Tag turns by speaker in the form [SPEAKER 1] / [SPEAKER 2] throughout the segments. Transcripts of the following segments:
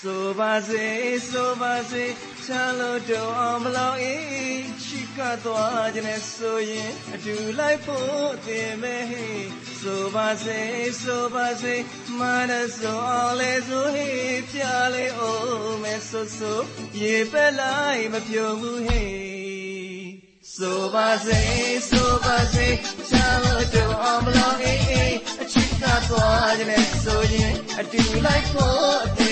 [SPEAKER 1] ဆိုပါစေဆိုပါစေချမ်းလို့တော့အောင်မလို့အေးချစ်ကသွားခြင်းနဲ့ဆိုရင်အတူလိုက်ဖို့တင်မဲ့ဟေးဆိုပါစေဆိုပါစေမနဆိုအောင်လေဆိုဟေးပြလေအောင်မဲဆိုဆိုရေပက်လိုက်မပြုံဘူးဟေးဆိုပါစေဆိုပါစေချမ်းလို့တော့အောင်မလို့အေးအချစ်ကသွားခြင်းနဲ့ဆိုရင်အတူလိုက်ဖို့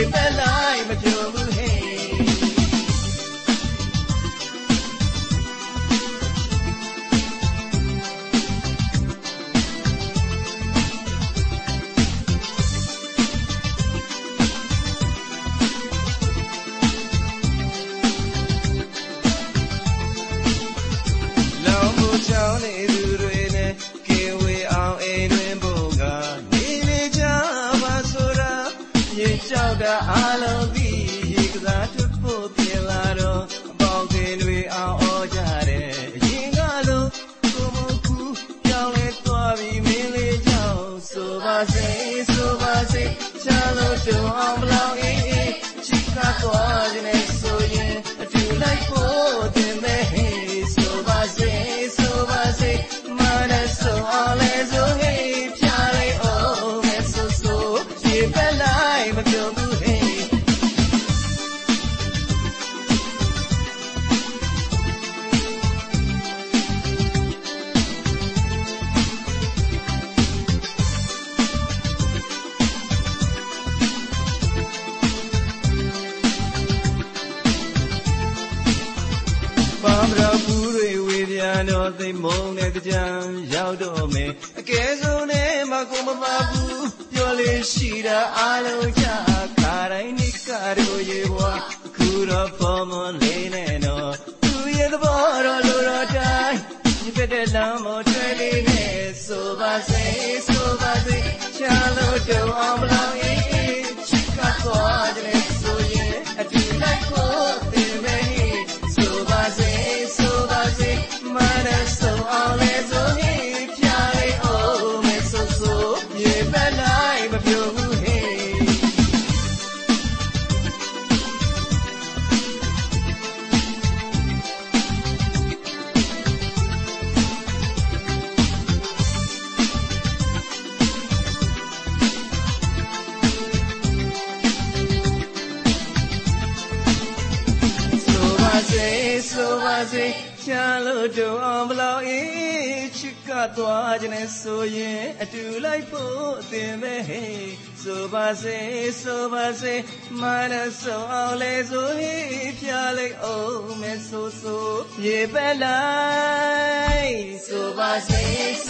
[SPEAKER 1] ရေပက်လိုက်မပြုံ စေဆိုပါစေချမ်းလို့တုံအောင်မလောင်အေးအေးချစ်ကသွားခြင်းနဲ့ဆိုရင်အတူလိုက်ဖို့တင်မဲ့ဟေးဆိုပါစေဆိုပါစေမနဆိုအောင်လဲဆိုဟေးပြလိုက်အောင်မဲဆိုဆိုရေပက်လို တော့သိမုံတဲ့ကြံရောက်တော့မယ်အကယ်ဆုံးနဲ့မကုန်မပါဘူးပြောလေးရှိတာအားလုံးချခါတိုင်းနိကတို့ရေဘွားအခုတော့ပေါ်မလေးနဲ့တော့သူရဲ့သဘောတော့လိုတော့တိုင်းဒီပြတဲ့လမ်းပေါ်တွေ့လေးနဲ့ဆိုပါစေဆိုပါစေ ရေပက်လိုက်မပြုံ က်အေးချစ်ကသွားခြင်းနဲ့ဆိုရင်အတူလိုက်ဖို့အသင်ပဲဟေးဆိုပါစေဆိုပါစေမနဆုံအောင်လေဆိုဟေးပြလိုက်အောင်မဲဆိုဆိုရေပက်လိုက်ဆိုပါစေဆိုပါစေ